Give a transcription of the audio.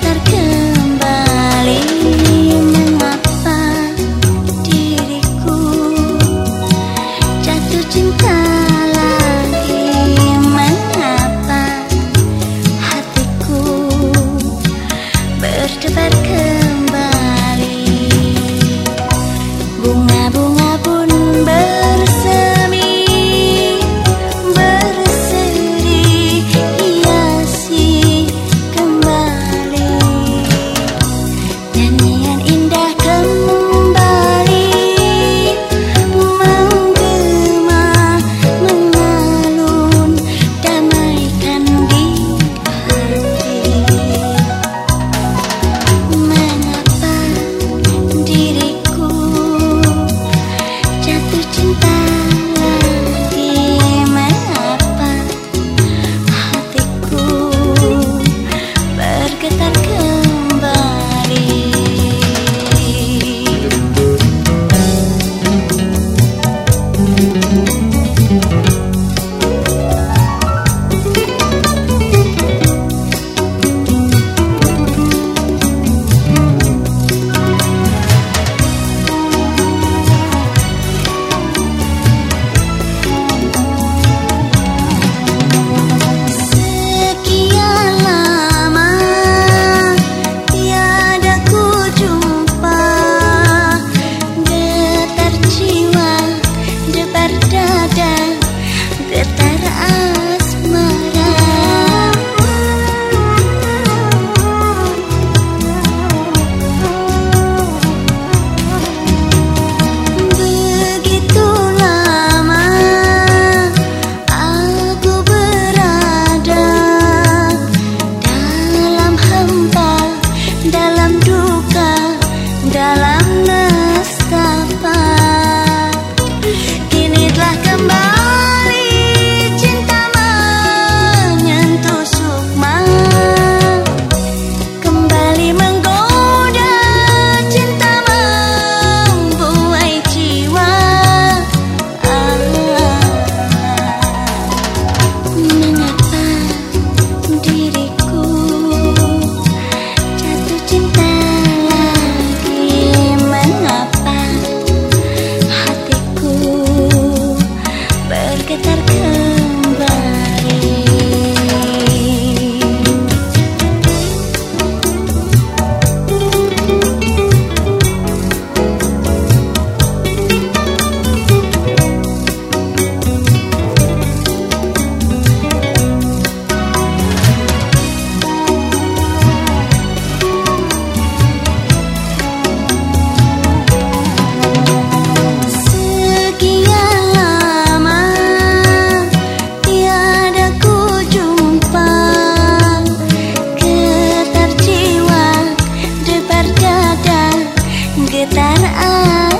terkembali. người tan ai